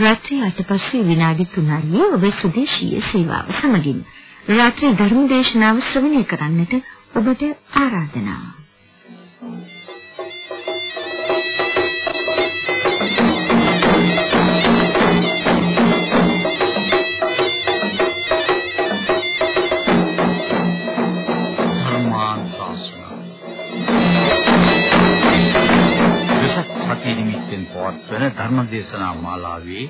රාත්‍රී 8 පස්සේ විනාඩි 3යි ඔබ සුදේශීය සේවාව සමගින්. රාත්‍රී ධර්ම දේශනාව ශ්‍රවණය කරන්නට ඔබට ආරාධනාවක් පවත්වන ධර්මදේශනා මාලාවේ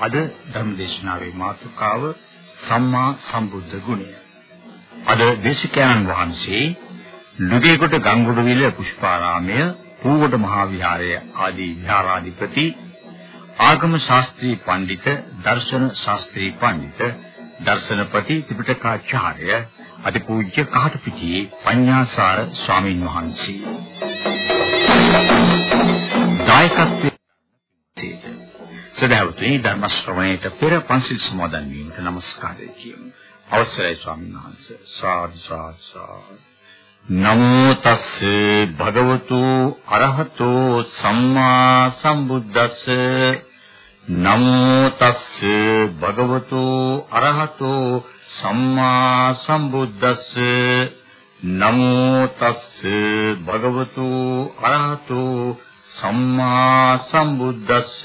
අද ධර්මදේශනාවේ මාතෘකාව සම්මා සම්බුද්ධ ගුණය. අද දේශකයන්න් වහන්සේ නුගේකොට ගංගොඩවිල පුෂ්පාරාමය, පූගොඩ මහා විහාරය ආදී විහාරාධිපති ආගම ශාස්ත්‍රී පඬිත, දර්ශන ශාස්ත්‍රී පඬිත, දර්ශනපති ත්‍රිපිටකාචාර්ය අතිපූජ්‍ය කහටපිටියේ පඤ්ඤාසාර ස්වාමින් වහන්සේ. දායකත්වයේ සේක. සදාවතුනි ධර්ම ශ්‍රවණයට පෙර පන්සිල් සමාදන් වීමට নমස්කාරය කියමු. අවසරයි ස්වාමීන් වහන්සේ. සාදු සාදු නමෝ තස්ස භගවතු අරහතෝ සම්මා සම්බුද්දස්ස නමෝ තස්ස භගවතු අරහතෝ සම්මා සම්බුද්දස්ස නමෝ තස්ස භගවතු අරහතෝ සම්මා සම්බුද්දස්ස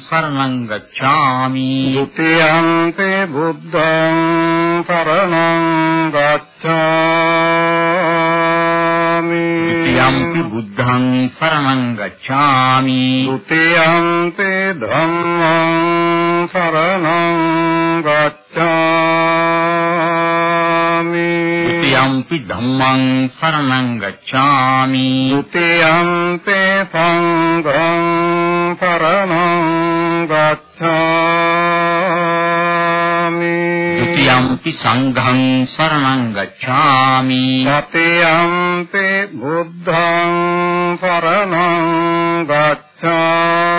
සරණං ගච්ඡාමි ဒ ුතියං බුද්ධං සරණං ගච්ඡාමි ဒ ුතියං බුද්ධං සරණං ගච්ඡාමි ဒ ුතියං ධම්මං සරණං ගච්ඡාමි යම්පි ධම්මං සරණං ගච්ඡාමි. ဒ ුතියන්තේ සංඝං සරණං ගච්ඡාමි. ဒ ුතියන්පි සංඝං සරණං ගච්ඡාමි. සතියන්තේ බුද්ධං සරණං ගච්ඡාමි.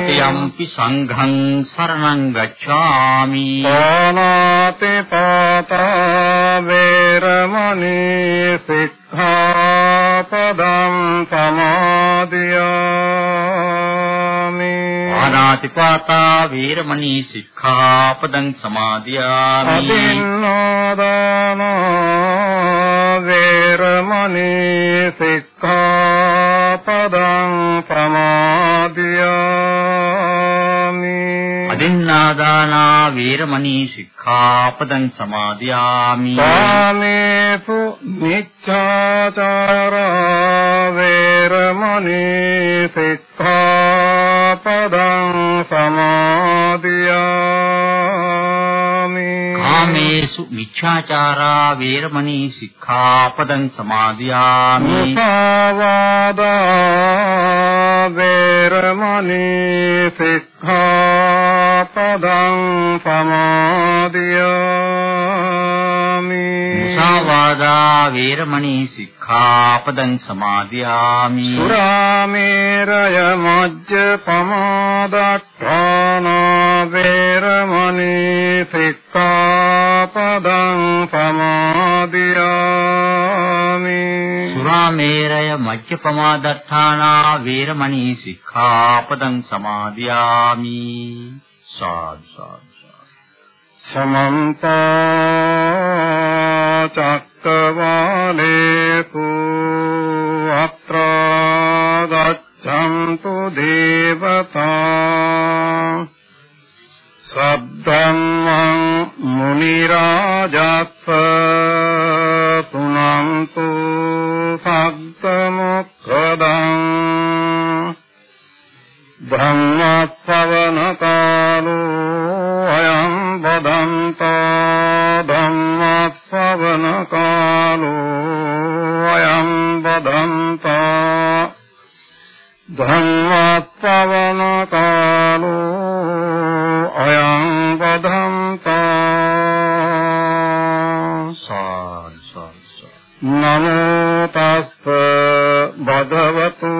තතේයන්පි සංඝං සරණං ගච්ඡාමි. ඕනාති පාතා වේරමණී සික්ඛාපදං සමාදියාමි। පාණාතිපාතා වීරමණී සික්ඛාපදං සමාදියාමි। අදින්නාදාන වේරමණී සික්ඛාපදං සමාදියාමි। අදින්නාදානා වීරමණී සික්ඛාපදං සමාදියාමි। කාමේසු මිච්ඡාචාරා වේරමණී සික්ඛාපදං සමාදියාමි කාමේසු මිච්ඡාචාරා වේරමණී සික්ඛාපදං සමාදියාමි මුසාවාදා වේරමණී සික්ඛාපදං සමාදියාමි මුසාවාදා වේරමණී සික්ඛාපදං සමාදියාමි। සුරාමේරය මජ්ජ පමාදට්ඨාන වේරමණී සික්ඛාපදං සමාදියාමි। සුරාමේරය මජ්ජපමාදත්තානා වේරමණී සික්ඛාපදං සමාදියාමි। සාදු සාදු සමන්ත චක්කවාලේසු අත්‍රා ගච්ඡන්තු දේවතා සද්ධම්මං මුනි රාජස්ස තුනන්තු බ්‍රහ්මස්සවනකාලෝ අයං බදන්තා ධම්මස්සවනකාලෝ අයං බදන්තා ධම්මස්සවනකාලෝ අයං බදන්තා සාරි සාරි නමෝ තස්ස භගවතෝ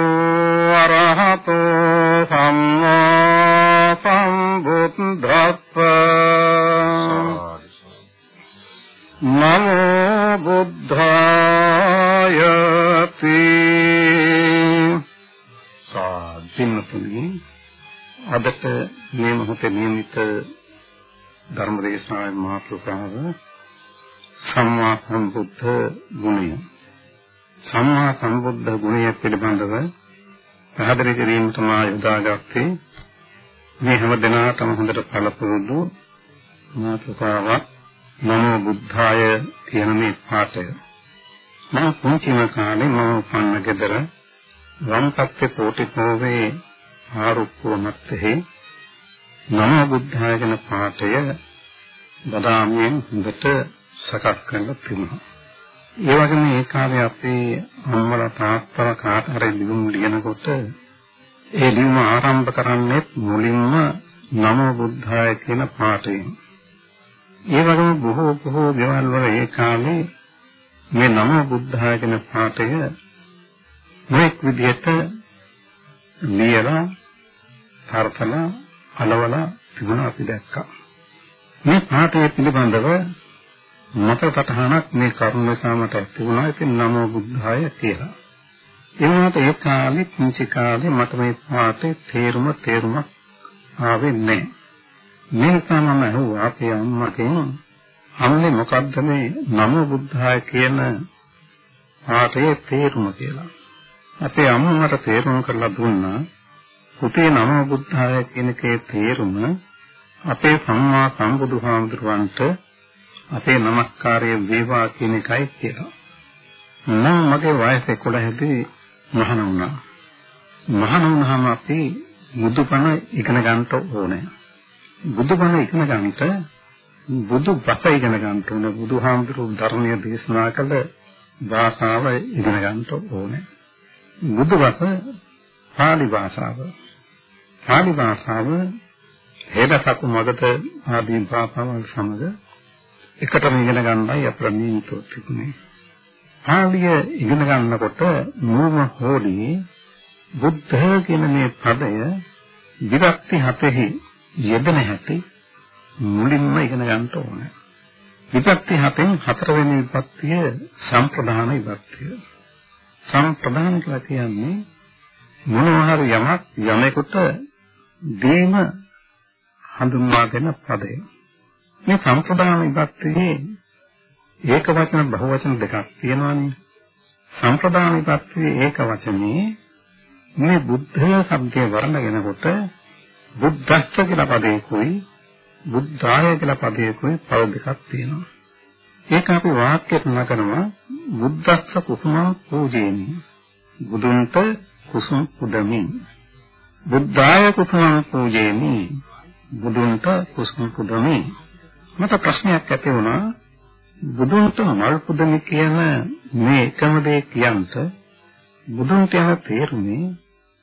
සාධින්නතුනි අදට මේ මොහොතේ නියමිත ධර්ම දේශනාවේ මාතෘකාව සම්මා සම්බුද්ධ ගුණය. සම්මා සම්බුද්ධ ගුණය පිළිබඳව පැහැදිලි කිරීමට මා යොදාගත්තේ. මේ හැම දිනකටම හොඳට පළපුරුදු මාතෘකාවක් නමෝ බුද්ධාය කියන මේ පාඨය. මම පුංචිම කාලේ මම උපන්න ගෙදර වම්පත්තේ කෝටිකෝවේ ආරුක්කෝ මැත්තේ නමෝ බුද්ධාය කියන පාඨය බදාමියෙන් හොඳට සකස් කරලා තිබුණා ඒ වගේම ඒ කාලේ අපේ අම්මලා තාත්තලා කාට හරි ලියුම් ලියනකොට ඒ ලියුම ආරම්භ කරන්නේ මුලින්ම නමෝ බුද්ධාය කියන පාඨයෙන්. ඒ වගේම බොහෝ බොහෝ දේවල් වල ඒ කාලේ මේ නමෝ බුද්ධාය කියන පාඨය මේක් විදිහට ලියලා තරතලා අලවලා තිබුණා අපි දැක්කා. මේ පාඨය පිළිබඳව මත සටහනක් මේ කරුණ නිසා මට තිබුණා ඉතින් නමෝ බුද්ධාය කියලා. ඒ වුණාට ඒ කාලේ පුංචි කාලේ මට මේ පාඩේ තේරුම තේරුමක් ආවේ නැහැ. මේ නිසා මම අහුවා අපේ අම්මගෙන් අම්මේ මොකද්ද මේ නමෝ බුද්ධාය කියන පාඩේ තේරුම කියලා. අපේ අම්මට තේරුම් කරලා දුන්නා පුතේ නමෝ බුද්ධාය කියන කේ තේරුම අපේ සම්මා සම්බුදුහාමුදුරන්ට අපේ নমස්කාරය වේවා කියන එකයි කියලා. මම මගේ වයස 11 දී මහාන වුණා. මහාන වුණාම අපි බුදුපණ ඉගෙන ගන්න ඕනේ. බුදුපණ ඉගෙන ගන්නට බුදු බස ඉගෙන ගන්න ඕනේ. බුදුහාමුදුරු ධර්මයේ දේශනා කළ භාෂාව ඉගෙන ගන්න ඕනේ. බුදු බස පාලි භාෂාව. පාලි භාෂාව හේදසකු මගට ආදී භාෂාවල් සමග එකටම ඉගෙන ගන්නයි අපේ නියමිතව තිබුණේ. පාලිය ඉගෙන ගන්නකොට මූම හෝඩි බුද්ධ කියන මේ පදය විරක්ති හතෙහි යෙදෙන හැටි මුලින්ම ඉගෙන ගන්න ඕනේ. විපත්ති හතෙන් හතරවෙනි විපත්තිය සම්ප්‍රදාන විපත්තිය. සම්ප්‍රදාන කියලා කියන්නේ මොනවා හරි යමක් යමෙකුට දීම හඳුන්වා දෙන පදය. මේ සම්ප්‍රදාන විපත්තියේ ඒක වචන බහු වචන දෙකක් තියෙනවානේ. සම්ප්‍රදාන විපත්තියේ ඒක වචනේ මේ බුද්ධය શબ્දේ වර්ණගෙනකොට බුද්ධස්ස කියලා පදයකුයි බුද්ධාය කියලා පදයකුයි පද දෙකක් තියෙනවා. ඒක අපි වාක්‍යයට නගනවා බුද්ධස්ස කුසුමං පූජේමි. බුදුන්ට කුසුම් පුදමි. බුද්ධාය කුසුමං පූජේමි. බුදුන්ට කුසුම් පුදමි. මට ප්‍රශ්නයක් ඇති වුණා බුදුන්ට මල් පුදමි කියන මේ එකම දේ කියන්ට බුදුන්ට යන තේරුමේ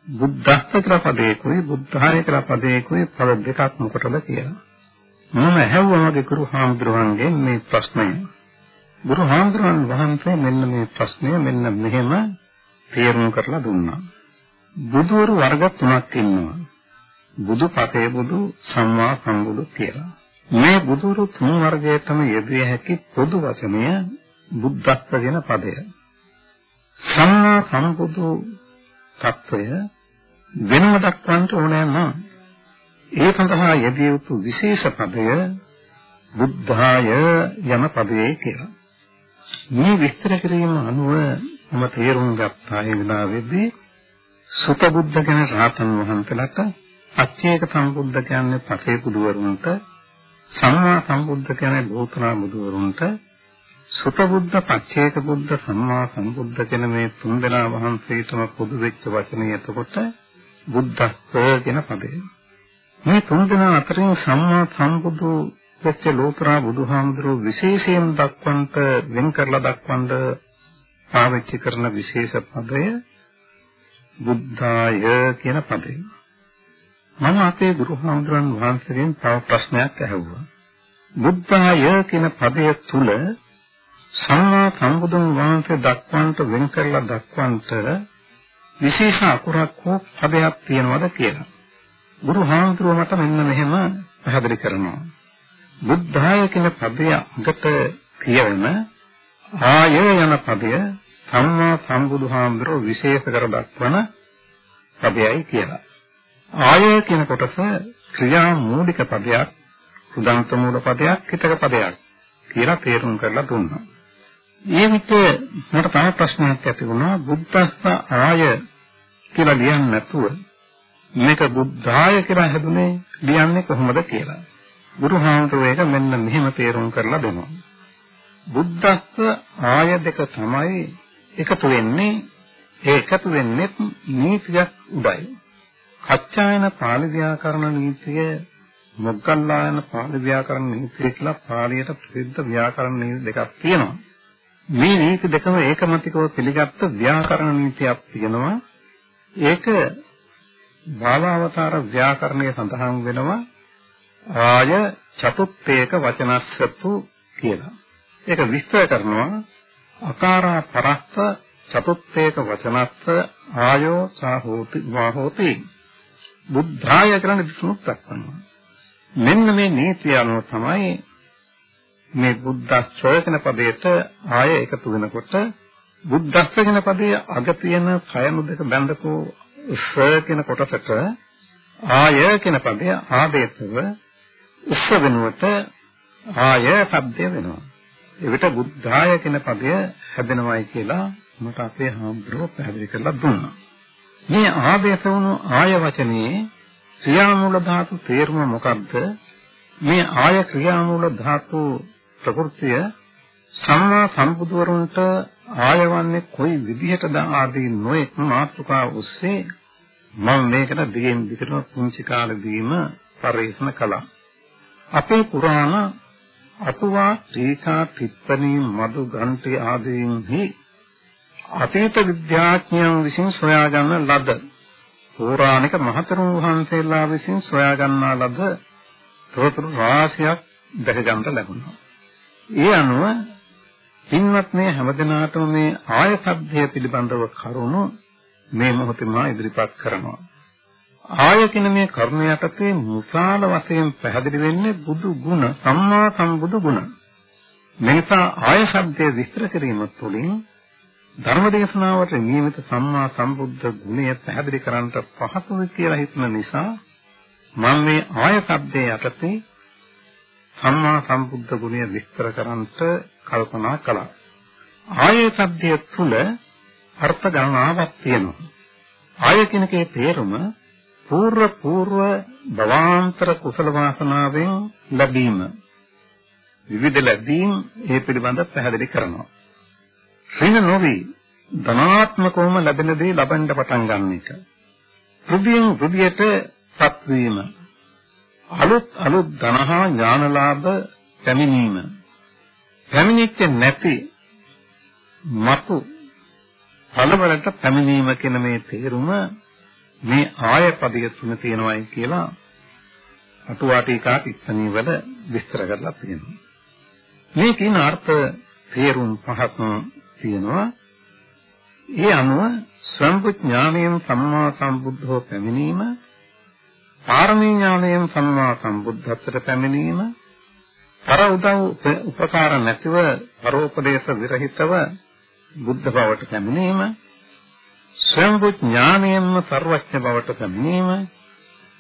බුද්ධස්ත කියලා පදේකුයි බුද්ධාය කියලා පදේකුයි පද දෙකක් මොකටද කියලා. මම ඇහුවා මගේ ගුරු හාමුදුරුවන්ගෙන් මේ ප්‍රශ්නය. ගුරු හාමුදුරුවන් වහන්සේ මෙන්න මේ ප්‍රශ්නය මෙන්න මෙහෙම තේරුම් කරලා දුන්නා. බුදුවරු වර්ග තුනක් ඉන්නවා. බුදු පතේ බුදු සම්මා සම්බුදු කියලා. මේ බුදුරු තුන් වර්ගයටම යෙදිය හැකි පොදු වචනය බුද්ධත්ව කියන පදය. සම්මා සම්බුදු තත්වය වෙනම දක්වන්නට ඕනෑ නම් ඒ සඳහා යෙදිය යුතු විශේෂ පදය බුද්ධාය යන පදයේ කියලා. මේ විස්තර කිරීම අනුව මම තේරුම් ගත්තා ඒ විලාවේදී සුත බුද්ධ ගැන රාතන් වහන්සේලාට පච්චේක සම්බුද්ධ කියන්නේ පසේ බුදුවරුන්ට සම්මා සම්බුද්ධ කියන්නේ ලෝතර බුදුවරුන්ට සුත බුද්ධ පච්චේක බුද්ධ සම්මා සම්බුද්ධ කියන මේ තුන් දෙනා වහන්සේටම පොදු වෙච්ච වචනේ එතකොට බුද්ධස්ස කියන පදේ. මේ තුන් දෙනා අතරින් සම්මා සම්බුදු වෙච්ච ලෝතර බුදුහාමුදුරුව විශේෂයෙන් දක්වන්නට වෙන් කරලා දක්වන්න පාවිච්චි කරන විශේෂ පදය බුද්ධාය කියන පදේ මම අපේ ගුරුහාමුදුරන් වහන්සේගෙන් තව ප්‍රශ්නයක් අහුවා. බුද්ධාය කියන පදය තුල සම්මා සම්බුදුන් වහන්සේ දක්වන්නට වෙන් කරලා දක්වන්නට විශේෂ අකුරක් හෝ පදයක් තියෙනවද කියලා. ගුරුහාමුදුරුව මට මෙන්න මෙහෙම පැහැදිලි කරනවා. බුද්ධාය කියන පදය අගට කියවන ආය යන පදය සම්මා සම්බුදුහාමුදුරුව විශේෂ කර දක්වන පදයයි කියලා. ආය කියන කොටස ක්‍රියා මූලික පදයක්, උදාන්ත මූල පදයක්, හිතක පදයක් කියලා තේරුම් කරලා දුන්නා. ඒ විට මට තව ප්‍රශ්නයක් ඇති වුණා බුද්ධස්ස ආය කියලා ලියන්නේ නැතුව මේක බුද්ධාය කියලා හැදුනේ ලියන්නේ කොහොමද කියලා. බුදුහාමුදුරුවෝ ඒක මෙන්න මෙහෙම තේරුම් කරලා දෙනවා. බුද්ධස්ස ආය දෙක තමයි එකතු වෙන්නේ ඒ එකතු වෙන්නේ නීතියක් උඩයි. කච්චායන පාලි ව්‍යාකරණ නීතිය මොග්ගල්ලායන පාලි ව්‍යාකරණ නීතිය කියලා පාලියට ප්‍රසිද්ධ ව්‍යාකරණ නීති දෙකක් තියෙනවා. මේ නීති දෙකම ඒකමතිකව පිළිගත්ත ව්‍යාකරණ නීතියක් තියෙනවා. ඒක භාවාවතාර ව්‍යාකරණයේ සඳහන් වෙනවා ආය චතුත්තේක වචනස්සතු කියලා. ඒක විස්තර කරනවා අකාරා පරස්ස චතුත්තේක වචනස්ස ආයෝ සාහෝති වාහෝති බුද්ධාය කරන විසුණුත් දක්වනවා. මෙන්න මේ නීතිය අනුව තමයි මේ බුද්ධස්වය කියන පදයට ආය එකතු වෙනකොට බුද්ධස්ව කියන පදයේ අග තියෙන කයනු දෙක බැඳකෝ ස්ව කියන කොටසට ආය කියන පදය ආදේශව උස්ස වෙනුවට ආය શબ્දය වෙනවා. එවිට බුද්ධාය කියන පදය හැදෙනවයි කියලා මට අපේ හාමුදුරුවෝ පැහැදිලි කරලා දුන්නා. මේ ආදේශ වුණු ආය වචනේ ක්‍රියාමූල ධාතු තේරුම මොකක්ද? මේ ආය ක්‍රියාමූල ධාතු ප්‍රകൃතිය සම්මා සම්බුදුවරුන්ට ආයවන්නේ කොයි විදිහටද ආදී නොඑක් මාතෘකා ඔස්සේ මම මේකට දිගින් දිගටම පුංචි කාලෙදීම පරිශන කළා. අපේ පුරාණ අටුවා ටීකා ටිප්පණී මදු ග්‍රන්ථය ආදීන්හි අතීත විද්‍යාඥයන් විසින් සොයාගන්න ලද පෞරාණික මහතෙරුන් වහන්සේලා විසින් සොයාගන්නා ලද තොරතුරු රාශියක් දැක ගන්නට ලැබුණා. ඒ අනුව පින්වත් මේ හැමදෙනාටම මේ ආයතබ්දය පිළිබඳව කරුණු මේ මොහොතේ මා ඉදිරිපත් කරනවා. ආයකින මේ කරුණ යටතේ මුසාල වශයෙන් පැහැදිලි වෙන්නේ බුදු ගුණ සම්මා සම්බුදු ගුණ. මෙනිසා ආය ශබ්දයේ විස්තර කිරීම තුළින් ධර්මදේශනාවට නියමිත සම්මා සම්බුද්ධ ගුණය පැහැදිලි කරන්නට පහසුයි කියලා හිතන නිසා මම මේ ආය ශබ්දයේ යටතේ සම්මා සම්බුද්ධ ගුණය විස්තර කරන්නට කල්පනා කළා. ආය ශබ්දය තුළ අර්ථ ගණනාවක් තියෙනවා. ආය කියනකේ තේරුම పూర్ව పూర్ව භවාන්තර කුසල වාසනාවෙන් ලැබීම විවිධ ලැබීම් ඒ පිළිබඳව පැහැදිලි කරනවා. ඍණ නොවි ධනාත්මකවම ලැබෙන දේ ලබන්න පටන් ගන්න එක. රුධියෙන් රුධියට සත්වීම අලුත් අලුත් ධනහා ඥානලාභ පැමිණීම. පැමිණෙච්ච නැති මතු පළවලට පැමිණීම කියන මේ තේරුම මේ ආය පදයේ තුන තියෙනවායි කියලා අටුවාටිකා ටිප්පණී වල විස්තර කරලා තියෙනවා. මේ කියන අර්ථ තේරුම් පහක් තියෙනවා. ඒ අනුව සම්පඥාණයෙන් සම්මා සම්බුද්ධෝ පැමිණීම, පාරමී ඥාණයෙන් සම්මා සම්බුද්ධත්වයට පැමිණීම, පර උදව් උපකාර නැතිව පරෝපදේශ විරහිතව බුද්ධ බවට පැමිණීම, ස්වයංභූ ඥානයෙන්ම ਸਰවඥ බවට ගැනීම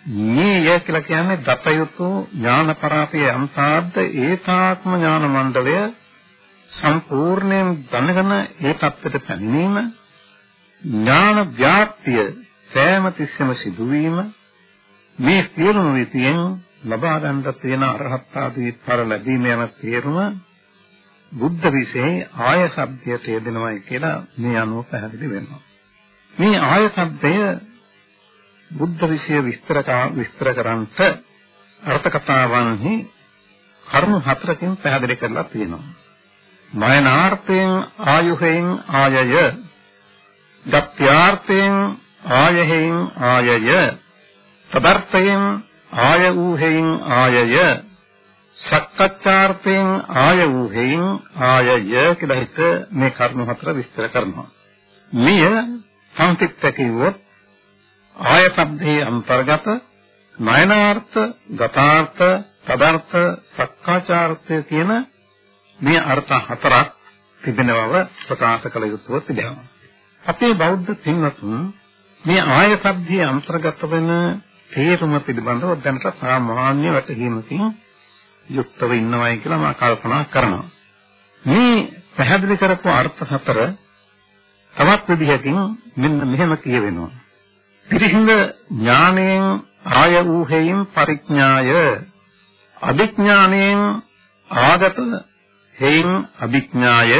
නීය කියලා කියන්නේ දතයුතු ඥාන පරාපේ අන්තාද්ද ඒකාත්ම ඥාන මණ්ඩලය සම්පූර්ණයෙන් දැනගෙන ඒ தත්ත්වයට පැමිණීම ඥාන ව්‍යාප්තිය සෑම තිස්සෙම සිදුවීම මේ සියලුම විතියෙන් ලබා ගන්න තියෙන අරහත් ආදී පර ලැබීම යන තේරුම බුද්ධ විසේ ආය සබ්දයට යෙදෙනවායි කියලා මේ අනුව පැහැදිලි වෙනවා. මේ ආය શબ્දය බුද්ධ විශේෂ විස්තර විස්තර කරන්ට අර්ථ කතාවන්හි කරුණු හතරකින් පැහැදිලි කරලා තියෙනවා. මයනාර්ථයෙන් ආයුහෙන් ආයය ගත්‍යාර්ථයෙන් ආයෙහින් ආයය තදර්ථයෙන් ආය වූහෙයින් ආයය සක්කච්ඡාර්ථයෙන් ආය වූහෙයින් ආයය කියලා හිත මේ කරුණු හතර විස්තර කරනවා. මෙය සංකීර්ත කිව්වොත් ආය શબ્දයේ අන්තර්ගත නයනාර්ථ ගතාර්ථ පදාර්ථ සක්කාචාර්ථය කියන මේ අර්ථ හතරක් තිබෙන බව ප්‍රකාශ කළ යුතුව තිබෙනවා. අපේ බෞද්ධ පින්වත්න් මේ ආය શબ્දයේ අන්තර්ගත වෙන තේරුම පිළිබඳව දැනට සාමාන්‍ය වැටහීමකින් යුක්තව ඉන්නවයි කියලා මම කල්පනා කරනවා. මේ පැහැදිලි කරපු අර්ථ හතර තවත් විදිහකින් මෙන්න මෙහෙම කියවෙනවා. පිරිහිඳ ඥාණයෙන් ආය වූ හේයින් පරිඥාය. අභිඥාණයෙන් ආගත හේයින් අභිඥාය.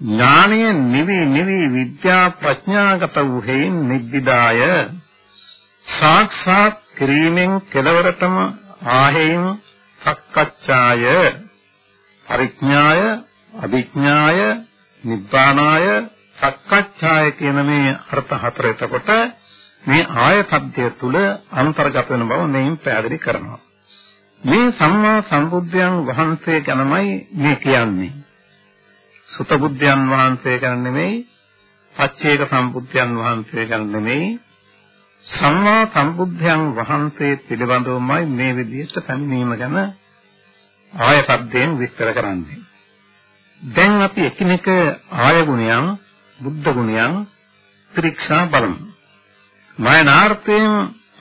ඥානය නිවි නිවි විද්‍යා ප්‍රඥාගත වූ හේයින් නිබ්බිදාය. සාක්ෂාත් කිරීමෙන් කෙලවරටම ආහෙයින් සක්කච්ඡාය. පරිඥාය අභිඥාය නිබ්බානාය සක්කච්ඡාය කියන මේ අර්ථ හතර එතකොට මේ ආය පද්‍ය තුල අන්තර්ගත වෙන බව මෙයින් පැහැදිලි කරනවා මේ සම්මා සම්බුද්ධයන් වහන්සේ ගැනමයි මේ කියන්නේ සුත බුද්ධයන් වහන්සේ ගැන නෙමෙයි පච්චේක සම්බුද්ධයන් වහන්සේ ගැන නෙමෙයි සම්මා සම්බුද්ධයන් වහන්සේ පිළිබඳවමයි මේ විදිහට පැමිණීම ගැන ආය පද්‍යයෙන් විස්තර කරන්නේ. දැන් අපි එකිනෙක ආය ගුණයන්, බුද්ධ ගුණයන් පරීක්ෂා බලමු. මයනාර්ථයෙන්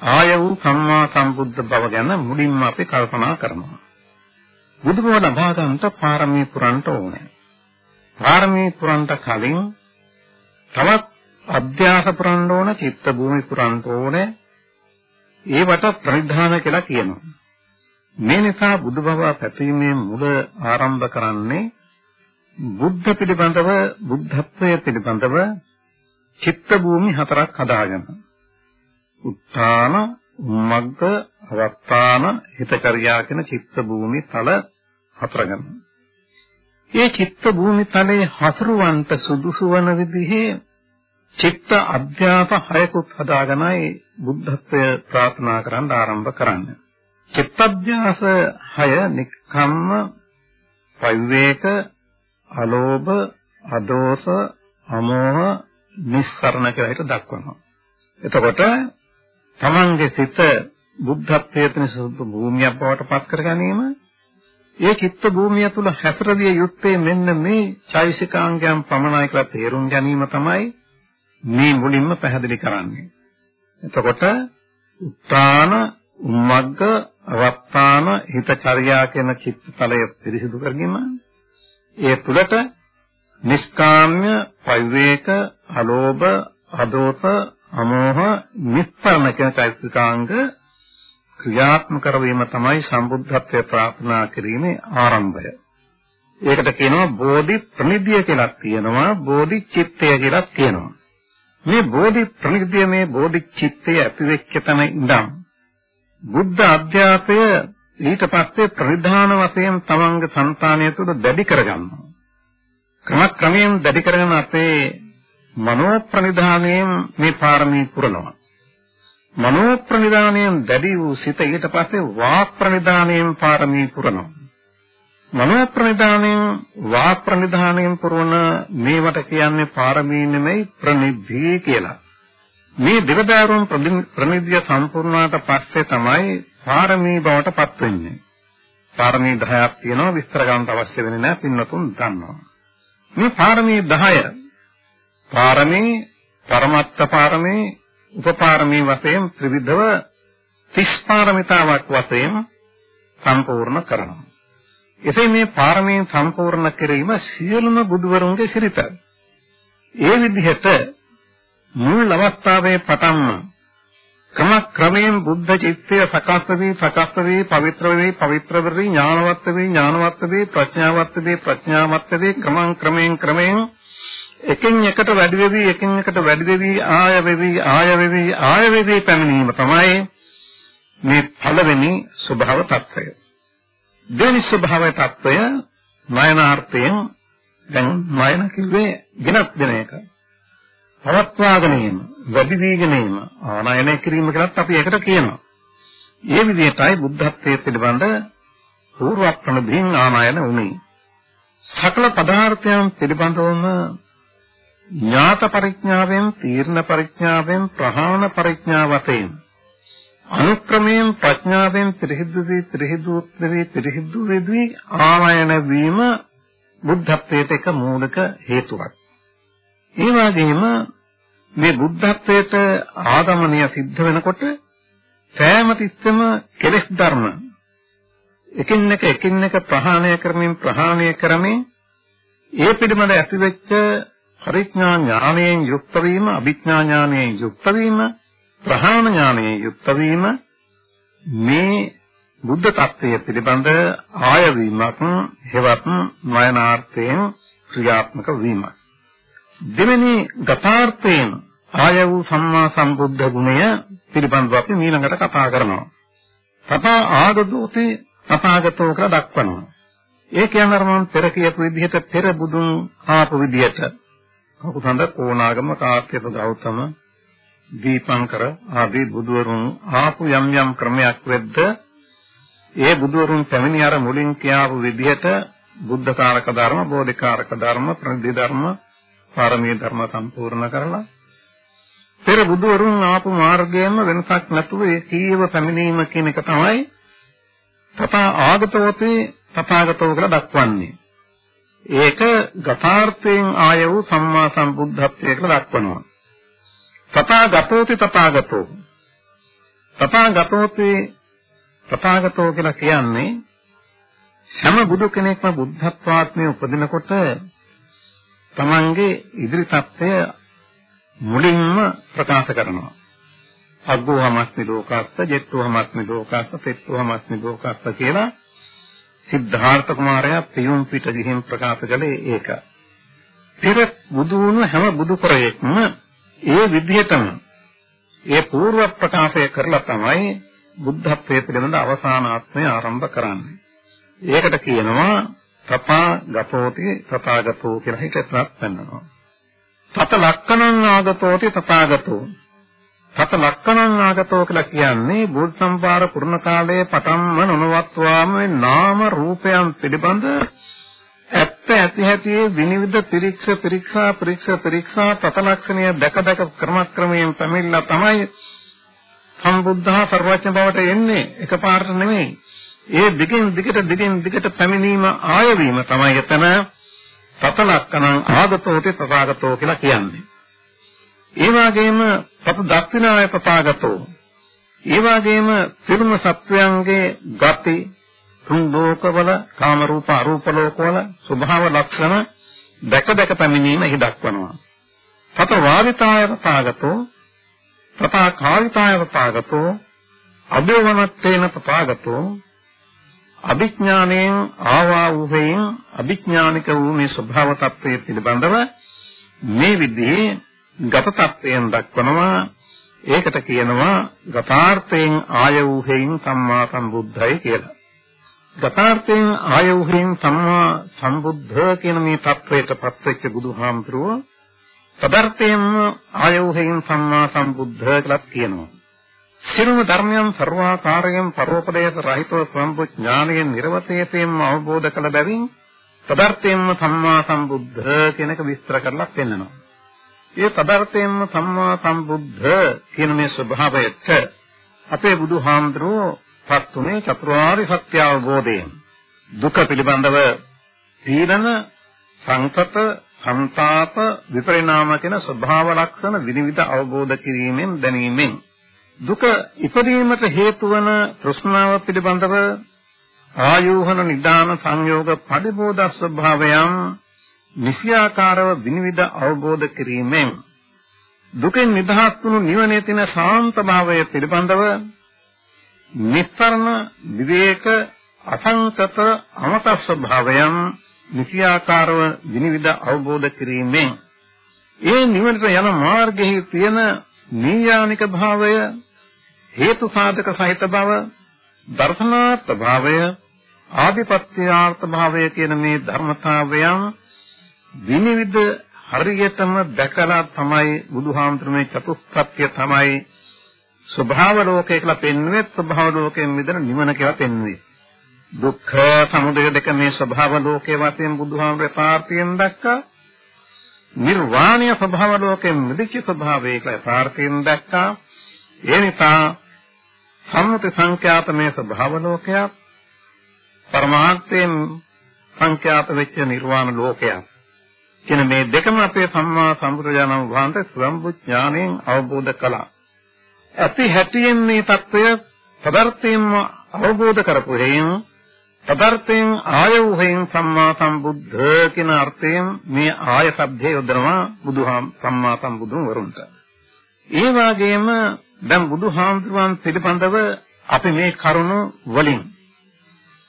ආය වූ සම්මා සම්බුද්ධ බව ගැන මුලින්ම අපි කල්පනා කරනවා. බුදුබව ලබා ගන්නට පාරමී පුරන්ට ඕනේ. පාරමී පුරන්ට කලින් තවත් අධ්‍යාස පුරන්න ඕන, චිත්ත භූමි පුරන්න ඕනේ. ඒවට ප්‍රනිධාන කියලා කියනවා. මේ නිසා බුදුබව පැතීමේ මුල ආරම්භ කරන්නේ බුද්ධ පිළිබඳව බුද්ධත්වයේ පිළිබඳව චිත්ත භූමි හතරක් හදාගෙන. උත්තාන, උම්මග්ග, අවස්ථාන, හිතකරියා කියන චිත්ත භූමි තල හතරගෙන. මේ චිත්ත භූමි තලයේ හසුරුවන්ට සුදුසු වන විදිහේ චිත්ත අධ්‍යාප හයකුත් හදාගෙනයි බුද්ධත්වය ප්‍රාර්ථනා කරන්න ආරම්භ කරන්නේ. චිත්තධ්‍යාස හය නික්කම්ම පවිවේක අලෝභ අදෝස අමෝහ නිස්සරණ කියලා හිත දක්වනවා. එතකොට තමන්ගේ සිත බුද්ධත්වයට නිසුදු භූමියක් බවට පත් කර ගැනීම ඒ චිත්ත භූමිය තුල හැසිරවිය යුත්තේ මෙන්න මේ චෛසිකාංගයන් පමණයි කියලා තේරුම් ගැනීම තමයි මේ මුලින්ම පැහැදිලි කරන්නේ. එතකොට උත්තාන, උම්මග්ග, අවත්තාන, හිතචර්යා කියන චිත්තඵලය පිරිසිදු කරගීම ඒ තුලට නිස්කාම්‍ය, පවිවේක, අලෝභ, අදෝස, අමෝහ, නිස්සරණ කියන චෛත්‍යිකාංග ක්‍රියාත්මක කරවීම තමයි සම්බුද්ධත්වයේ ප්‍රාර්ථනා කිරීමේ ආරම්භය. ඒකට කියනවා බෝධි ප්‍රනිධිය කියලා කියනවා බෝධි චිත්තය කියලා කියනවා. මේ බෝධි ප්‍රනිධිය මේ බෝධි චිත්තය ඇතිවෙච්ච තැන ඉඳන් බුද්ධ අධ්‍යාපය ඊට පස්සේ ප්‍රනිධාන වශයෙන් තමන්ගේ సంతානය තුළ දැඩි කරගන්නවා. ක්‍රමක්‍රමයෙන් දැඩි කරගෙන අපේ මනෝ ප්‍රනිධානයෙන් මේ පාරමී පුරනවා. මනෝ ප්‍රනිධානයෙන් දැඩි වූ සිත ඊට පස්සේ වාක් ප්‍රනිධානයෙන් පාරමී පුරනවා. මනෝ ප්‍රනිධානයෙන් වා ප්‍රනිධානයෙන් පුරවන මේවට කියන්නේ පාරමී නෙමෙයි ප්‍රනිධි කියලා. මේ දෙවදාරුන් ප්‍රනිධිය සම්පූර්ණවට පස්සේ තමයි පාරමී බවට පත් වෙන්නේ. පාරමී 10ක් තියෙනවා විස්තර ගන්න අවශ්‍ය වෙන්නේ නැහැ පින්නතුන් දන්නවා. මේ පාරමී 10 පාරමී පරමත්ත පාරමී උපපාරමී වශයෙන් ත්‍රිවිධව 30 පාරමිතාවක් වශයෙන් සම්පූර්ණ කරනවා. එසේ මේ පාරමී සම්පූර්ණ කිරීම සියලුම බුදුවරුන්ගේ සිරිත. ඒ විදිහට මුල් අවස්ථාවේ පටන්ම ක්‍රමක්‍රමයෙන් බුද්ධ චිත්තය සකස් වේ සකස් වේ පවිත්‍ර වේ පවිත්‍ර වේ ඥානවත් වේ ඥානවත් වේ ප්‍රඥාවත් වේ ප්‍රඥාවත් වේ ක්‍රමං ක්‍රමයෙන් ක්‍රමයෙන් එකින් එකට වැඩි වෙවි එකින් එකට වැඩි වෙවි ආය වෙවි ආය වෙවි ආය වෙවි පැමිණීම තමයි මේ පළවෙනි ස්වභාව తত্ত্বය දෙවෙනි ස්වභාව తত্ত্বය නයනාර්ථයෙන් දැන් නයන කිව්වේ වෙනස් දෙන එක. පවත්වාගෙන යනවා වැඩි වීගෙන යීම, ආනයනය කිරීම කියලත් අපි ඒකට කියනවා. මේ විදිහටයි බුද්ධත්වයේ පිළිබඳ పూర్ව ප්‍රණදීන් ආනයන උනේ. සකල පදාර්ථයන් පිළිබඳවම ඥාත පරිඥාවෙන්, තීර්ණ පරිඥාවෙන්, ප්‍රහාණ පරිඥාවතෙන් අනුක්‍රමයෙන් ප්‍රඥාවෙන් ත්‍රිහිදු වී ත්‍රිහිදු වී ත්‍රිහිදු වී ආනයන වීම බුද්ධත්වයට එක මූලික හේතුවක්. ඒ වගේම මේ බුද්ධත්වයට ආගමනය සිද්ධ වෙනකොට සෑම තිස්සෙම කෙලෙස් ධර්ම එකින් එක එකින් එක ප්‍රහාණය කරමින් ප්‍රහාණය කරමින් ඒ පිළිබඳ ඇතිවෙච්ච පරිඥා ඥානයෙන් යුක්ත වීම අභිඥා ඥානයෙන් යුක්ත වීම ප්‍රහාණ ඥානයෙන් යුක්ත වීම මේ බුද්ධ tattවය පිළිබඳ ආයවීමක් හෙවත් නයනාර්ථයෙන් ක්‍රියාත්මක වීමක්. දෙවෙනි ගතාර්ථයෙන් ආය වූ සම්මා සම්බුද්ධ ගුණය පිළිබඳව අපි ඊළඟට කතා කරනවා. තථා ආගතෝති තථාගතෝ කියලා දක්වනවා. ඒ කියන්නේ අර මම පෙර කියපු විදිහට පෙර බුදුන් ආපු විදිහට කකුසඳ කොණාගම කාශ්‍යප ගෞතම දීපංකර ආදී බුදුවරුන් ආපු යම් යම් ක්‍රමයක් වෙද්ද ඒ බුදුවරුන් පැමිණි අර මුලින් කියාපු විදිහට බුද්ධ කාරක ධර්ම, බෝධිකාරක ධර්ම, ප්‍රනිධි ධර්ම, පාරමී ධර්ම සම්පූර්ණ කරලා පෙර බුදුවරුන් ආපු මාර්ගයෙන්ම වෙනසක් නැතුව ඒ කීව පැමිණීම කියන එක තමයි තථා ආගතවතේ තථාගතව කියලා දක්වන්නේ. ඒක ගතාර්ථයෙන් ආය වූ සම්මා සම්බුද්ධත්වය කියලා දක්වනවා. තථාගතෝති තථාගතෝ. තථාගතෝති තථාගතෝ කියලා කියන්නේ සම බුදු කෙනෙක්ම බුද්ධත්වාත්මය උපදිනකොට තමන්ගේ ඉදිරි తත්වය මුලින්ම ප්‍රකාශ කරනවා. අග්ගෝහමස්මි ලෝකස්ස, ජෙත්තෝහමස්මි ලෝකස්ස, සෙත්තෝහමස්මි ලෝකස්ස කියලා සිද්ධාර්ථ කුමාරයා පියුම් පිට දිහින් ප්‍රකාශ කළේ ඒක. පෙර බුදු වුණු හැම බුදු කරේක්ම ඒ විදිහටම ඒ పూర్ව ප්‍රකාශය කරලා තමයි බුද්ධත්වයේ පිළිබඳ අවසානාත්මය ආරම්භ කරන්නේ. ඒකට කියනවා තථා ගතෝති තථාගතෝ කියලා හිතපත් වෙනවා. තත ලක්කණං ආගතෝති තථාගතෝ. තත ලක්කණං ආගතෝ කියලා කියන්නේ බුද්ධ සම්පාර පුරණ කාලයේ පටන්ම නොනවත්වාම නාම රූපයන් පිළිබඳ ඇත්ත ඇති හැටි විනිවිද පිරික්ස පරීක්ෂා පරීක්ෂ පරීක්ෂා තත ලක්ෂණය දැක දැක ක්‍රමක්‍රමයෙන් පැමිණලා තමයි සම්බුද්ධා සර්වඥ බවට එන්නේ එකපාරට නෙමෙයි ඒ දිගින් දිගට දිගින් දිගට පැමිණීම ආයවීම තමයි එතන තතලක්කණං ආගතෝති තථාගතෝ කියලා කියන්නේ. ඒ වගේම තත දක්ෂිනාය තථාගතෝ. ඒ වගේම සිරුම සත්වයන්ගේ ගති තුන් ලෝකවල කාම රූප අරූප ලෝකවල ස්වභාව ලක්ෂණ දැක දැක පැමිණීම එහි දක්වනවා. තත වාදිතාය තථාගතෝ තථා කාවිතාය තථාගතෝ අභිවනත්තේන තථාගතෝ අභිඥාණයෙන් ආවා වූයෙන් අභිඥානික වූ මේ ස්වභාව tattve පිළිබඳව මේ විදිහේ ගත tattveන් දක්වනවා ඒකට කියනවා ගතාර්ථයෙන් ආය වූයෙන් සම්මා සම්බුද්ධයි කියලා. ගතාර්ථයෙන් ආය වූයෙන් සම්මා සම්බුද්ධ කියන මේ tattveට පත්වෙච්ච බුදුහාමුදුරුවෝ පදාර්ථයෙන් ආය වූයෙන් සම්මා සම්බුද්ධ කියලා කියනවා. සිරුම ධර්මයන් ਸਰවාකාරයෙන් පරෝපදේශ රහිතව සම්පුඥානයෙන් නිර්වතේතේම අවබෝධ කළ බැවින් තදර්ථයෙන්ම සම්මා සම්බුද්ධ කියනක විස්තර කරලා පෙන්නනවා. ඒ තදර්ථයෙන්ම සම්මා සම්බුද්ධ කියන මේ ස්වභාවයට අපේ බුදුහාමුදුරුවෝ සත්තුනේ චතුරාර්ය සත්‍ය අවබෝධයෙන් දුක පිළිබඳව තීරණ සංකත සංතාප විපරිණාම කියන ස්වභාව ලක්ෂණ විනිවිද අවබෝධ කිරීමෙන් දැනීමෙන් දුක ඉපදීමට හේතු වන තෘෂ්ණාව පිළිබඳව ආයෝහන නිදාන සංයෝග පරිබෝධ ස්වභාවයන් නිසියාකාරව විනිවිද අවබෝධ කිරීමෙන් දුකෙන් නිදහස් වුණු නිවනේ තියෙන ශාන්ත භාවය පිළිබඳව නිස්සරණ විවේක අසංකත අමත ස්වභාවයන් නිසියාකාරව විනිවිද අවබෝධ කිරීමෙන් ඒ නිවනට යන මාර්ගයේ තියෙන නීයානික භාවය හේතු සාධක සහිත බව දර්ශනාර්ථ භාවය ආධිපත්‍යාර්ථ භාවය කියන මේ ධර්මතාවයන් විනිවිද හරියටම දැකලා තමයි බුදුහාමුදුරනේ චතුස්පත්‍ය තමයි ස්වභාව ලෝකය කියලා පෙන්වුවේ ස්වභාව ලෝකයෙන් මිදෙන නිවන කියලා පෙන්වුවේ. දුක්ඛ සමුදය දෙක මේ ස්වභාව ලෝකයේ වශයෙන් බුදුහාමුදුරේ පාර්ථයෙන් දැක්කා. නිර්වාණීය ස්වභාව ලෝකයෙන් මිදිච්ච ස්වභාවය කියලා පාර්ථයෙන් දැක්කා. ඒ නිසා සම්මුති සංඛ්‍යාතමේ ස්වභාව ලෝකයක් පරමාර්ථයෙන් සංඛ්‍යාත වෙච්ච නිර්වාණ ලෝකයක්. කියන මේ දෙකම අපේ සම්මා සම්බුදුරජාණන් වහන්සේ සම්බුඥාණයෙන් අවබෝධ කළා. ඇති හැටියෙන් මේ தত্ত্বය පදර්ථයෙන්ම අවබෝධ කරපු හේතුව තදර්ථයෙන් ආයෝහෙන් සම්මා සම්බුද්ධ කියන අර්ථයෙන් මේ ආය શબ્දය යොදනවා බුදුහාම සම්මා සම්බුදුන් වරුන්ට. ඒ වගේම දැන් බුදුහාමුදුරන් පිළිපඳව අපි මේ කරුණ වලින්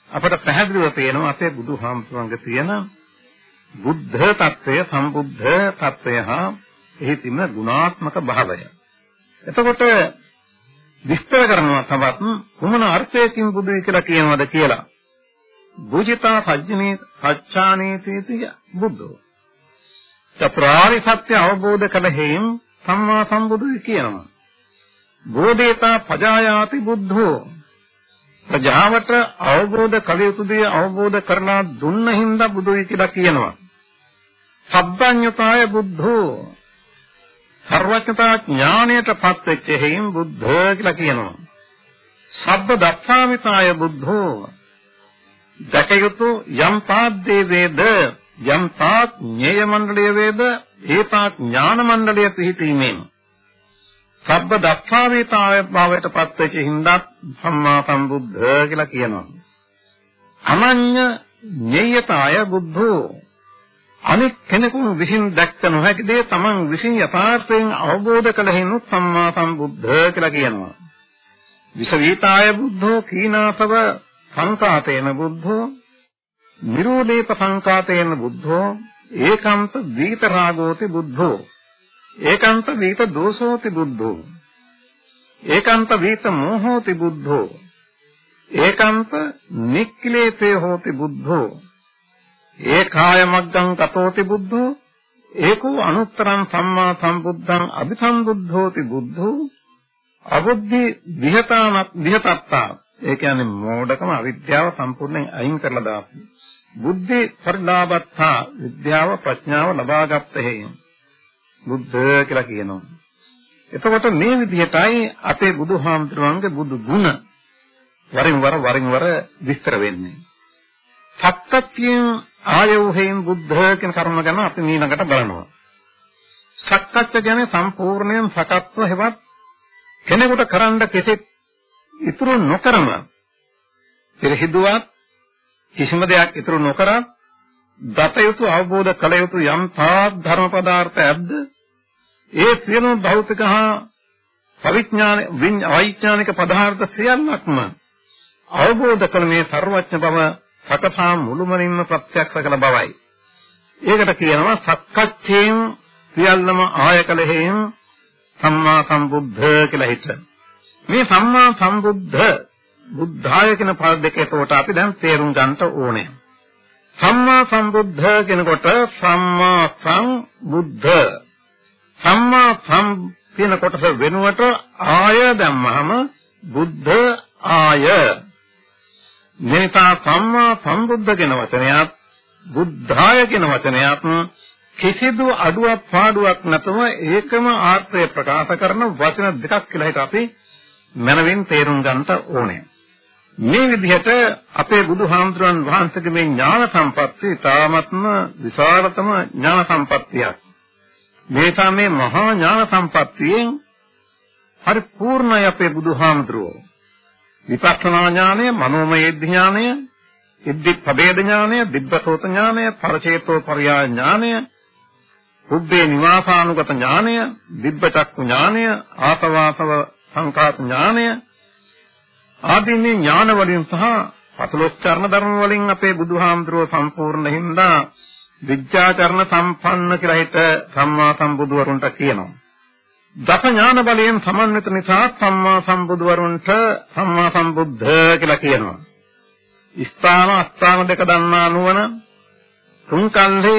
අපට පැහැදිලිව පේනවා අපේ බුදුහාමුදුරන්ගේ තියෙන බුද්ධ తත්වය සම්බුද්ධ తත්වය හා එහි තිබෙන ගුණාත්මක භාවය. එතකොට විස්තර කරනවා තවත් කුමන අර්ථයකින් බුදුයි කියලා කියනවද කියලා බුජිතා සජ්ජනේ සච්ඡානේතේති බුද්ධෝ. චතුරාර්ය සත්‍ය අවබෝධ කළ හේයින් සම්මා සම්බුදුයි කියනවා. බෝධේතා පජායාති බුද්ධෝ ප්‍රජාවට අවබෝධ කළ යුතු දේ අවබෝධ කරලා දුන්න හින්දා බුදුයි කියලා කියනවා. සබ්බඤ්ඤතාය බුද්ධෝ සර්වඥතා ඥාණයට පත් වෙච්ච හේයින් බුද්ධ කියලා කියනවා. සබ්බ දක්ෂාමිතාය බුද්ධෝ දැකයුතු යම් තාද්දේ වේද යම් තාත් ඤේය මණ්ඩලයේ වේද ඒ තාත් ඥාන මණ්ඩලයේ පිහිටීමෙන් සබ්බ දක්ෂාවේතාවය භාවයට පත් වෙච්ච හින්දා සම්මා සම්බුද්ධ කියලා කියනවා. අනඤ්‍ය ඤේයතාය බුද්ධෝ අනෙක් කෙනෙකු විසින් දැක්ක නොහැකි දේ තමන් විසින් යථාර්ථයෙන් අවබෝධ කළ හිනු සම්මා සම්බුද්ධ කියලා කියනවා. විසවීතාය බුද්ධෝ කීනාසව සංකාතේන බුද්ධෝ නිරෝධේප සංකාතේන බුද්ධෝ ඒකාන්ත දීත රාගෝති බුද්ධෝ ඒකාන්ත දීත දෝෂෝති බුද්ධෝ ඒකාන්ත දීත මෝහෝති බුද්ධෝ ඒකාන්ත නික්ඛලේතේ හෝති බුද්ධෝ ඒකාය මග්ගං කතෝති බුද්ධෝ ඒකෝ අනුත්තරං සම්මා සම්බුද්ධං අභිසම්බුද්ධෝති බුද්ධෝ අබුද්ධි විහතානක් විහතත්තා. ඒ කියන්නේ මෝඩකම අවිද්‍යාව සම්පූර්ණයෙන් අයින් කරලා දාපු. බුද්ධි පරිලාභත්තා විද්‍යාව ප්‍රඥාව ලබාගත් හේයන්. බුද්ධ කියලා කියනවා. එතකොට මේ විදිහටයි අපේ බුදුහාමුදුරන්ගේ බුදු ගුණ වරින් වර වරින් වර විස්තර වෙන්නේ. සක්කච්ඡයෙන් ආයෝහයෙන් බුද්ධ කියන කර්ම ගැන අපි ඊළඟට බලනවා. සක්කච්ඡ කියන්නේ සම්පූර්ණයෙන් සකත්ව හෙවත් කෙනෙකුට කරන්න කෙසෙත් ඉතුරු නොකරම පෙරහිදුවත් කිසිම දෙයක් ඉතුරු නොකර දත යුතු අවබෝධ කළ යුතු යම් තාක් ධර්ම පදාර්ථ ඇද්ද ඒ සියලු භෞතික හා පවිඥාන වෛඥානික පදාර්ථ සියල්ලක්ම අවබෝධ කළ මේ ਸਰවඥ බව සකසා මුළුමනින්ම ප්‍රත්‍යක්ෂ කළ බවයි. ඒකට කියනවා සක්කච්ඡේන් සියල්ලම ආයකලෙහින් සම්මා සම්බුද්ධ කියලා හිත. මේ සම්මා සම්බුද්ධ බුද්ධාය කියන පද දෙක එතකොට අපි දැන් තේරුම් ගන්නට ඕනේ. සම්මා සම්බුද්ධ කියනකොට සම්මා සම්බුද්ධ සම්මා සම් කියන කොටස වෙනුවට ආය දැම්මහම බුද්ධ ආය මේසා සම්මා සම්බුද්ධ කියන වචනයත් බුද්ධාය කියන වචනයත් කිසිදු අඩුවක් පාඩුවක් නැතුව ඒකම ආර්ථය ප්‍රකාශ කරන වචන දෙකක් කියලා හිත අපි මනවින් තේරුම් ගන්නට ඕනේ. මේ විදිහට අපේ බුදුහාමුදුරන් වහන්සේගේ මේ ඥාන සම්පත්තිය තාමත්ම විශාලතම ඥාන සම්පත්තියක්. මේ තමයි මහා ඥාන සම්පත්තියෙන් පරිපූර්ණයි අපේ බුදුහාමුදුරුවෝ. විපස්සනා ඥානය, මනෝමය ඥානය, ඉද්ධි පබේද ඥානය, දිබ්බසෝත ඥානය, පරචේතෝ පරියා ඥානය උද්දේ නිවාසානුගත ඥානය, දිබ්බචක්කු ඥානය, ආසවාසව සංකාත ඥානය ආදී මේ ඥාන වලින් සහ පතලොස්චරණ ධර්ම වලින් අපේ බුදුහාමුදුරුව සම්පූර්ණ හින්දා විද්‍යාචරණ සම්පන්න කියලා හිත සම්මා සම්බුදුවරුන්ට කියනවා. දස ඥාන බලයෙන් සමන්විත නිසා සම්මා සම්බුදුවරුන්ට සම්මා සම්බුද්ධ කියලා කියනවා. ස්ථාන අස්ථාන දෙක දන්නා නුවණ තුන් කල්හි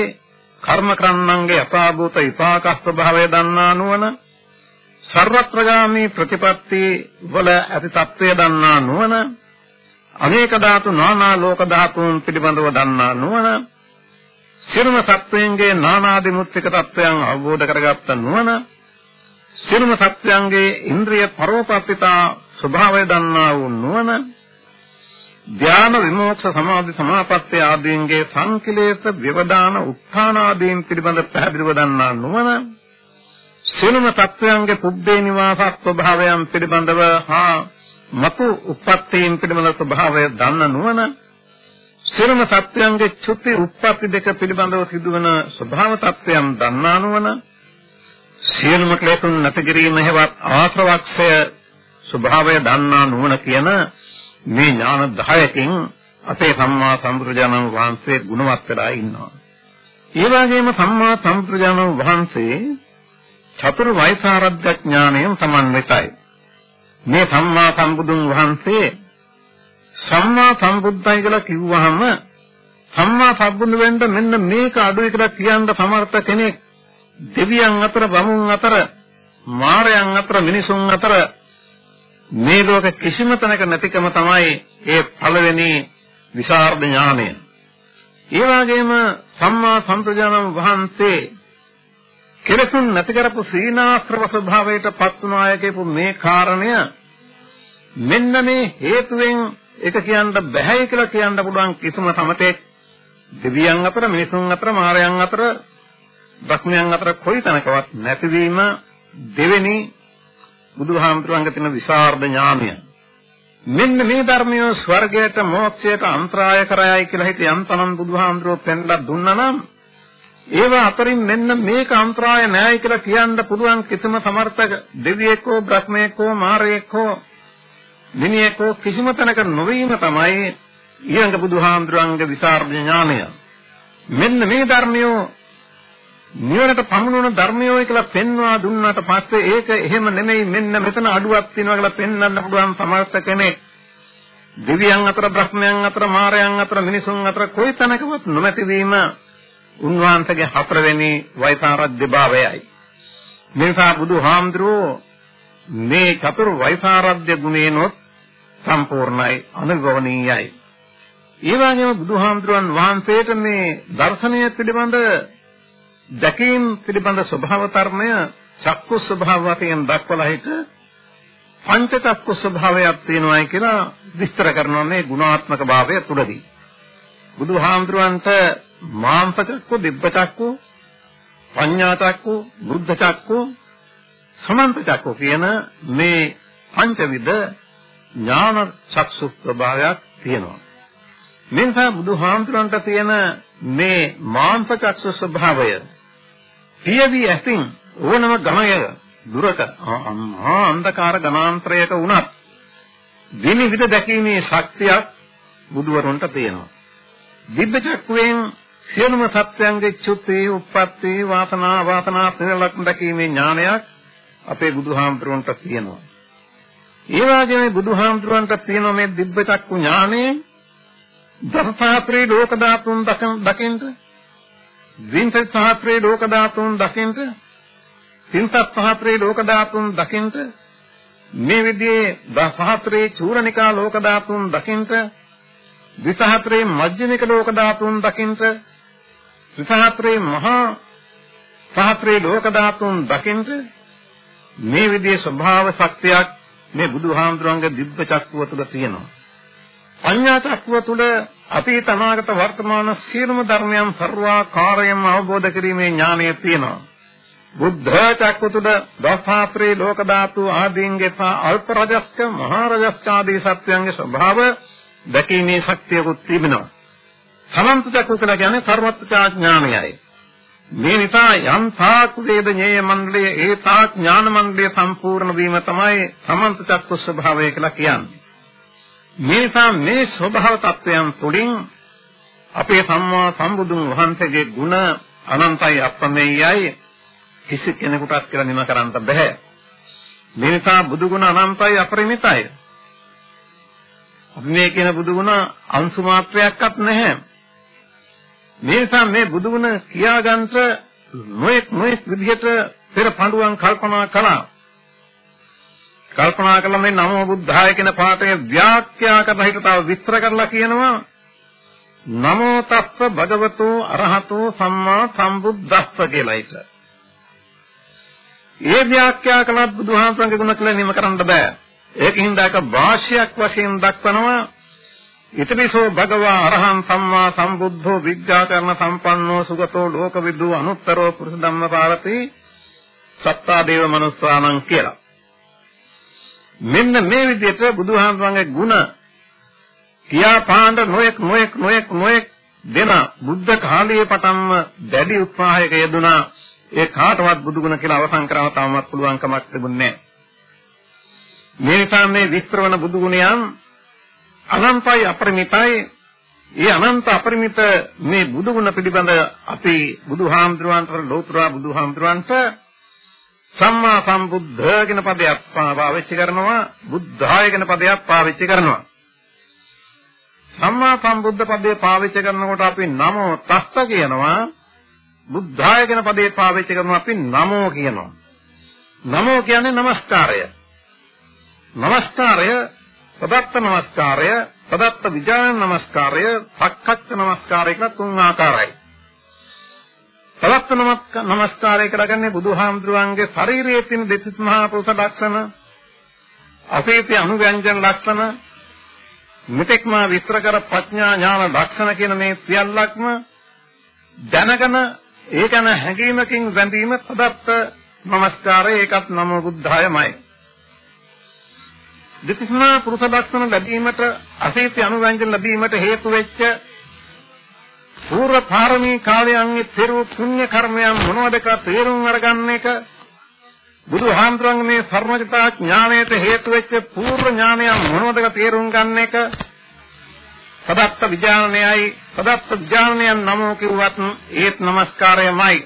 කර්ම කරන්නන්ගේ අපාභූත විපාක ස්වභාවය දන්නා නුවණ සර්වත්‍රගාමී ප්‍රතිපත්ති වල ඇති తත්වය දන්නා නුවණ අනේක ධාතු නානා ලෝක ධාතුන් පිළිබඳව දන්නා නුවණ සිරුම සත්වයන්ගේ නානාදි මුත්‍තික තත්වයන් අවබෝධ කරගත්ත නුවණ සිරුම සත්වයන්ගේ ඉන්ද්‍රිය පරෝපප්පිතා ස්වභාවය දන්නා වූ නුවණ ධ්‍යාන විමෝක්ෂ සමාධි සමාපත්තිය ආදීන්ගේ සංකලේශ විවදාන උත්ථාන ආදීන් පිළිබඳ පැහැදිලිව දන්නා නුවණ සියලුම තත්වයන්ගේ පුබ්බේ නිවාස ස්වභාවයන් පිළිබඳව හා මතු උප්පත්තීන් පිළිබඳ ස්වභාවය දන්න නුවණ සියලුම සත්‍යයන්ගේ චුති උප්පත්ති දෙක පිළිබඳව සිදුවන ස්වභාව තත්වයන් දන්නා නුවණ සියලුම ක්ලේශුන් නැති කිරීම හේවත් ආශ්‍රවක්ෂය ස්වභාවය දන්නා නුවණ කියන මේ ඥාන 10කින් අපේ සම්මා සම්බුදුරජාණන් වහන්සේ ගුණවත් වෙලා ඉන්නවා. ඒ වගේම සම්මා සම්බුදුරජාණන් වහන්සේ චතුරු වෛසාරද්ද ඥාණයෙන් සමන්විතයි. මේ සම්මා සම්බුදුන් වහන්සේ සම්මා සම්බුද්ධයි කියලා කිව්වහම සම්මා සම්බුදු වෙන්න මෙන්න මේක අඩුයි කියලා කියන්න සමර්ථ කෙනෙක් දෙවියන් අතර බමුණන් අතර මාරයන් අතර මිනිසුන් අතර මේ ලෝක කිසිම තැනක නැතිකම තමයි ඒ පළවෙනි විසරද ඥානය. ඒ වගේම සම්මා සම්ප්‍රජානන් වහන්සේ කෙලසුන් නැති කරපු සීනාශ්‍රව ස්වභාවයට පත් වුණාය කියපු මේ කාරණය මෙන්න මේ හේතුවෙන් ඒක කියන්න බැහැයි කියලා කියන්න පුළුවන් කිසිම සමතෙක් දෙවියන් අතර මිනිසුන් අතර මාරයන් අතර බ්‍රහ්මයන් අතර කොයි තැනකවත් නැතිවීම දෙවෙනි බුදුහාමුදුරන්ගේ තියෙන විසරද ඥානය. මෙන්න මේ ධර්මය ස්වර්ගයට මෝක්ෂයට අන්තරාය කරයයි කියලා හිත යන්තනම් බුදුහාමුදුරුවෝ පෙන්ලා දුන්නා නම් ඒව අතරින් මෙන්න මේක අන්තරාය නෑයි කියලා කියන්න පුළුවන් කිසිම සමර්ථක දෙවියෙක් හෝ බ්‍රහ්මයෙක් හෝ මාරයෙක් හෝ මිනිහෙක් හෝ කිසිම තැනක නොවීම තමයි ඊළඟ බුදුහාමුදුරන්ගේ විසරද ඥානය. මෙන්න මේ ධර්මය නිවනට පමුණුන ධර්මයෝයි කියලා පෙන්වා දුන්නාට පස්සේ ඒක එහෙම නෙමෙයි මෙන්න මෙතන අඩුවක් තියෙනවා කියලා පෙන්වන්න පුළුවන් සමර්ථ කෙනෙක්. දෙවියන් අතර බ්‍රහ්මයන් අතර මාරයන් අතර මිනිසුන් අතර කොයි තැනකවත් නොමැති වීම උන්වහන්සේගේ හතරවෙනි වෛසාරද්‍ය භාවයයි මේ නිසා බුදුහාමුදුරුවෝ මේ චතුර් වෛසාරද්‍ය ගුණේනොත් සම්පූර්ණයි අනුගමනීයයි ඒ වගේම බුදුහාමුදුරන් වහන්සේට මේ දර්ශනය පිළිබඳ දැකීම් පිළිබඳ ස්වභාව ධර්මය චක්කු ස්වභාව වශයෙන් දක්වලා හිට පංච චක්කු ස්වභාවයක් තියෙනවායි කියලා විස්තර කරනවා මේ ගුණාත්මක භාවය තුලදී. බුදුහාමුදුරන්ට මාංශ චක්කු, දිබ්බ චක්කු, පඤ්ඤා චක්කු, බුද්ධ චක්කු, සමන්ත චක්කු කියන මේ පංචවිධ ඥාන චක්සු ස්වභාවයක් තියෙනවා. මෙන්සා බුදුහාමුදුරන්ට තියෙන මේ මාංශ චක්සු ස්වභාවය පියවි ඇසින් ඕනම ගමය දුරක ආ අන්ධකාර ගණාන්තරයක වුණත් විනිවිද දැකීමේ ශක්තියක් බුදුවරුන්ට තියෙනවා. දිබ්බ චක්කුවෙන් සියලුම සත්‍යයන්ගේ චුති, උප්පත්ති, වාසනා, වාසනා පිරලක් දැකීමේ ඥානයක් අපේ බුදුහාමුදුරන්ට තියෙනවා. ඒ වගේම බුදුහාමුදුරන්ට තියෙන මේ දිබ්බ චක්කු ඥානෙ දසසහත්‍රේ ලෝක ධාතුන් දකින්ට වින්සත් සහත්‍රේ ලෝක ධාතුන් දකින්ට තින්සත් සහත්‍රේ ලෝක ධාතුන් දකින්ට මේ විදිහේ සහත්‍රේ චූරණිකා ලෝක ධාතුන් දකින්ට විසහත්‍රේ මජ්ක්‍ධිමික ලෝක ධාතුන් දකින්ට විසහත්‍රේ මහා සහත්‍රේ ලෝක ධාතුන් දකින්ට මේ විදිහේ ස්වභාව ශක්තියක් මේ බුදුහාමුදුරන්ගේ දිබ්බ චක්කුව තුළ තියෙනවා පඤ්ඤා චක්කුව තුළ අතීත අනාගත වර්තමාන සියලුම ධර්මයන් සර්වාකාරයෙන්ම අවබෝධ කිරීමේ ඥානය තියෙනවා. බුද්ධ චක්කුතුද දසාත්‍රේ ලෝක ධාතු ආදීන්ගේ අල්ප රජස්ක මහා රජස්ක ආදී සත්‍යයන්ගේ ස්වභාව දැකීමේ ශක්තියකුත් තිබෙනවා. සමන්ත චක්කු කියලා කියන්නේ සර්වත්‍යා ඥානයයි. මේ නිසා යම් තාක් වේද ඤේය මණ්ඩලයේ ඒ තාක් ඥාන මණ්ඩලය සම්පූර්ණ වීම තමයි සමන්ත චක්ක ස්වභාවය කියලා කියන්නේ. මේ නිසා මේ ස්වභාව තත්වයන් තුළින් අපේ සම්මා සම්බුදුන් වහන්සේගේ ගුණ අනන්තයි අප්‍රමේයයි කිසි කෙනෙකුටත් කියලා නිම කරන්න බෑ. මේ නිසා බුදු ගුණ අනන්තයි අපරිමිතයි. අපි මේ කියන බුදු ගුණ අංශු මාත්‍රයක්වත් නැහැ. මේ නිසා මේ බුදු ගුණ කියාගන්න නොඑක් නොඑක් විදිහට පෙර පඬුවන් කල්පනා කළා. කල්පනා කළා මේ නමෝ බුද්ධාය කියන පාඨය ව්‍යාඛ්‍යා කරලා හිට තව විස්තර කරලා කියනවා නමෝ තස්ස භගවතු අරහතෝ සම්මා සම්බුද්දස්ස කියලා එක. ඒ ව්‍යාඛ්‍යා කළත් බුදුහාමරංගේ ගුණ කියලා නිම කරන්න බෑ. ඒකින් දාක වාශ්‍යයක් වශයෙන් දක්වනවා ඉතිපිසෝ භගවා අරහං සම්මා සම්බුද්ධෝ විද්‍යාකරණ සම්පන්නෝ සුගතෝ ලෝකවිදු අනුත්තරෝ පුරුෂ ධම්මපාරති සත්තා දේව මනුස්සානං කියලා. මෙන්න මේ විදිහට බුදුහාමරංගේ ගුණ කියා පාණ්ඩ නොඑක් නොඑක් නොඑක් නොඑක් දෙන බුද්ධ කාලයේ පටන්ම දැඩි උත්සාහයක යෙදුනා ඒ කාටවත් බුදුගුණ කියලා අවසන් කරව තාමත් පුළුවන් කමක් තිබුණේ නැහැ. මේ නිසා මේ විස්තරවන බුදුගුණයන් අනන්තයි අපරිමිතයි. ඒ අනන්ත අපරිමිත මේ බුදු ගුණ පිළිබඳ අපේ බුදුහාමුදුරන්ට ලෝතුරා බුදුහාමුදුරන්ට සම්මා සම්බුද්ධ කියන පදයක් පාවිච්චි කරනවා බුද්ධාය කියන පදයක් පාවිච්චි කරනවා. සම්මා සම්බුද්ධ පදේ පාවිච්චි කරනකොට අපි නමෝ තස්ස කියනවා. බුද්ධාය කියන පදේ පාවිච්චි කරනවා අපි නමෝ කියනවා. නමෝ කියන්නේ নমස්කාරය. নমස්කාරය සදත්ත නමස්කාරය, සදත්ත විජාන නමස්කාරය, සක්කච්ඡ නමස්කාරය කියලා තුන් ආකාරයි. සදත්ත නමස්කාරය කරගන්නේ බුදුහාමුදුරුවන්ගේ ශරීරයේ තියෙන දෙතිස් මහා පුරුෂ ලක්ෂණ, අපේපේ අනුග්‍රංජන ලක්ෂණ, මෙතෙක් මා විස්තර කර ප්‍රඥා ඥාන ලක්ෂණ කියන මේ සියල්ලක්ම දැනගෙන ඒකන හැඟීමකින් වැඳීම සදත්ත නමස්කාරය ඒකත් නමෝ බුද්ධායමයි. දෙතිස්මා පුරුෂ ලක්ෂණ ලැබීමට අසීති අනුරංජන ලැබීමට හේතු වෙච්ච පූර්ව පාරමී කාලයන්ගේ පෙරු පුණ්‍ය කර්මයන් මොනවද කියලා තේරුම් අරගන්න එක බුදුහාමුදුරන්ගේ මේ සර්වඥතා ඥාණයට හේතු වෙච්ච පූර්ව ඥානය මොනවද තේරුම් ගන්න එක සදත්ත විඥානයයි. සදත්ත විඥානයන් නමෝ කිව්වත් ඒත් নমස්කාරයමයි.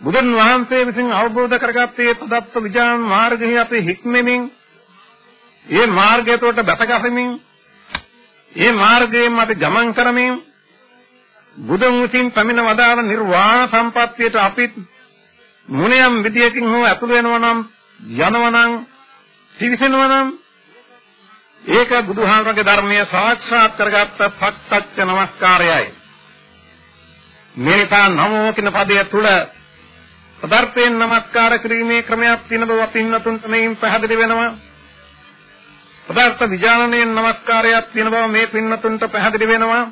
බුදුන් වහන්සේ විසින් අවබෝධ කරගත්තේ සදත්ත විඥාන මාර්ගයේ අපි හික්මෙමින් ඒ මාර්ගයට බැසගැසෙමින් ඒ මාර්ගයෙන් අපි ගමන් කරමින් බුදුන් විසින් පැමිණ වදාළ නිර්වාණ සම්පත්තියට අපිත් මොනියම් විදියකින් හෝ අතුල වෙනවා නම් යනවා නම් පිවිසෙනවා නම් ඒක බුදුහාමරගේ ධර්මයේ සාක්ෂාත් කරගත්ත සත්‍ත්‍ය නමස්කාරයයි. මේකා නමෝ කියන පදය තුල පදාර්ථයෙන් නමස්කාර කිරීමේ ක්‍රමයක් තියෙන බව පින්නතුන්ට මේන් පැහැදිලි වෙනවා. පදාර්ථ විඥානයෙන් නමස්කාරයක් තියෙන බව මේ පින්නතුන්ට පැහැදිලි වෙනවා.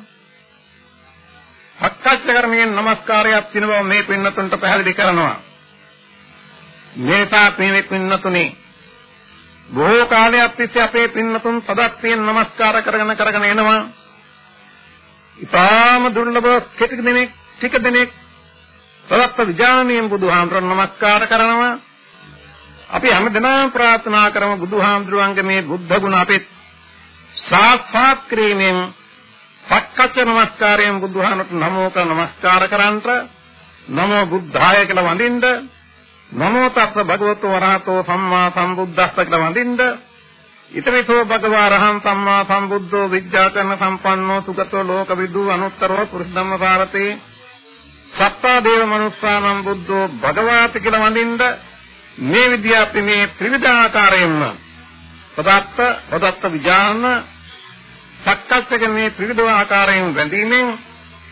සක්කාච්ඡ කර්මයෙන් නමස්කාරයක් තියෙන බව මේ පින්නතුන්ට පැහැදිලි කරනවා. මේසා මේ පින්නතුනේ බොහෝ කාලයක් තිස්සේ අපේ පින්නතුන් සදත්යෙන් নমස්කාර කරගෙන කරගෙන එනවා. ඊටාම දුර්ලභ කෙටි දෙනෙක් ටික දෙනෙක් සදත්ත විඥානීය බුදුහාමරණ নমස්කාර කරනවා. අපි හැමදෙනාම ප්‍රාර්ථනා කරමු බුදුහාමුදුරන්ගේ මේ බුද්ධ ගුණ අපිට සාක්ෂාත් කිරීමෙන් සක්කච්ඡ නමස්කාරයෙන් බුදුහාමරට නමෝ කර නමස්කාර කරන්ට නමෝ බුද්ධාය කියලා වඳින්න නමෝ තස්ස භගවතු වරහතෝ සම්මා සම්බුද්දස්ස කියලා වඳින්න ඊතරිතෝ භගවා රහං සම්මා සම්බුද්ධෝ විද්‍යාකරණ සම්පන්නෝ සුගතෝ ලෝකවිදු අනුත්තරෝ පුරුෂ ධම්මපාරතේ සත්තා දේව මනුස්සානම් බුද්ධෝ භගවාති කියලා වඳින්න මේ විදිහ අපි මේ ත්‍රිවිධාකාරයෙන්ම පදත්ත පදත්ත විඥාන සක්කච්ඡක මේ ත්‍රිවිධ ආකාරයෙන් වැඳීමෙන්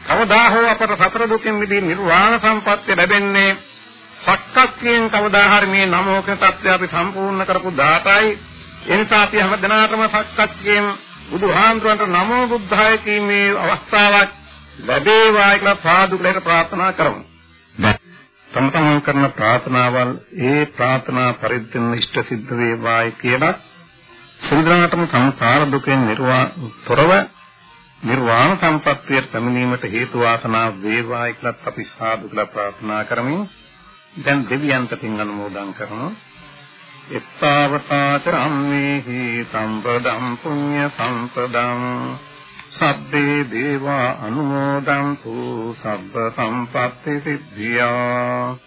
කවදා හෝ අපට සතර දුකින් මිදී නිර්වාණ සම්පත්තිය ලැබෙන්නේ සක්කච්ඡයෙන් කවදා හරි මේ නමෝක தත්ත්වය අපි සම්පූර්ණ කරපු 18යි එනිසා අපි හැමදෙනාටම සක්කච්ඡයෙන් බුදුහාමුදුරන්ට නමෝ බුද්ධාය කීමේ අවස්ථාවක් ලැබේවා කියලා සාදුකලට ප්‍රාර්ථනා කරමු. තම තමන් කරන ප්‍රාර්ථනාවල් ඒ ප්‍රාර්ථනා පරිද්දෙන් ඉෂ්ට සිද්ධ වේවායි කියලා සිරිදනාටම සංසාර දුකෙන් නිර්වා තොරව නිර්වාණ සම්පත්තිය පැමිණීමට හේතු වාසනා වේවායි කියලාත් අපි සාදු කියලා ප්‍රාර්ථනා කරමින් දැන් දෙවියන්ට පින් අනුමෝදන් කරනවා එත්තාවතාච අම්මේහි සම්පදම් පුඤ්ඤ සම්පදම් සබ්බේ දේවා අනුමෝදන්තු සබ්බ සම්පත්ති සිද්ධියා.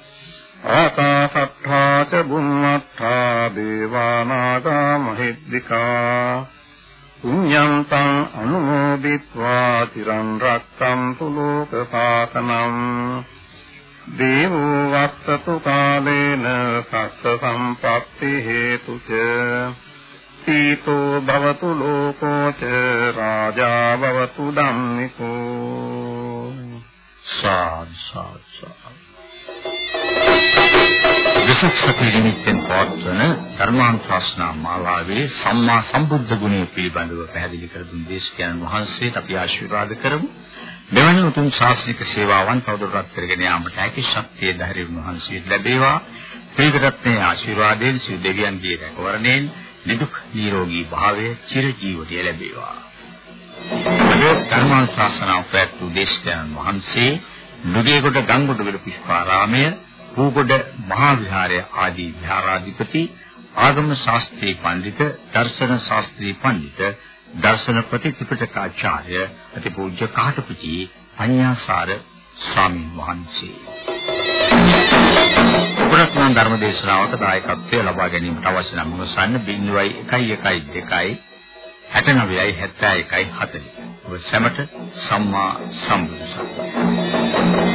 ආකාසට්ඨා ච බුම්මට්ඨා දේවානාගා මහිද්దికා. පුඤ්ඤන්තං අනුමෝදිත්වා චිරන් රක්කන්තු ලෝක පාතනම් දේවෝ වස්සතු කාලේන සස්ස සම්පත්ති හේතුච සීතෝ භවතු ලෝකෝ ච රාජා භවතු ධම්මිකෝ සාද් සාද් සාද් විසක් සති නිමිත්තෙන් පවත්වන ධර්මානුශාසනා මාලාවේ සම්මා සම්බුද්ධ ගුණය පිළිබඳව පැහැදිලි කර දුන් දේශකයන් වහන්සේට අපි ආශිර්වාද කරමු. මෙවැනි උතුම් ශාස්ත්‍රික සේවාවන් තවදුරටත් කරගෙන යාමට හැකි ශක්තිය ධෛර්යය වහන්සේට ලැබේවා. ත්‍රිවිධරත්නයේ ආශිර්වාදයෙන් සිය දෙවියන්ගේ රැකවරණයෙන් නිදුක් නිරෝගී භාවය චිරජීවිතය ලැබේවා. ධර්මානුශාසනා පැවැත්වූ දේශකයන් වහන්සේ නුගේගොඩ ගංගොඩවිල පුෂ්පාරාමයේ පූගොඩ මහා විහාරය ආදී විහාරාධිපති ආගම ශාස්ත්‍රී පඬිත දර්ශන ශාස්ත්‍රී පඬිත දර්ශන ප්‍රතිපිටකාචාර්ය අතිපූජ්‍ය කාටපිටි පඤ්ඤාසාර ස්වාමීන් වහන්සේ පුරත්න ධර්ම දේශනාවට දායකත්වය ලබා ගැනීමට අවශ්‍ය නම් මොසන්න 0112 69යි 71යි 40 ඔබ සැමට සම්මා සම්බුදු සරණයි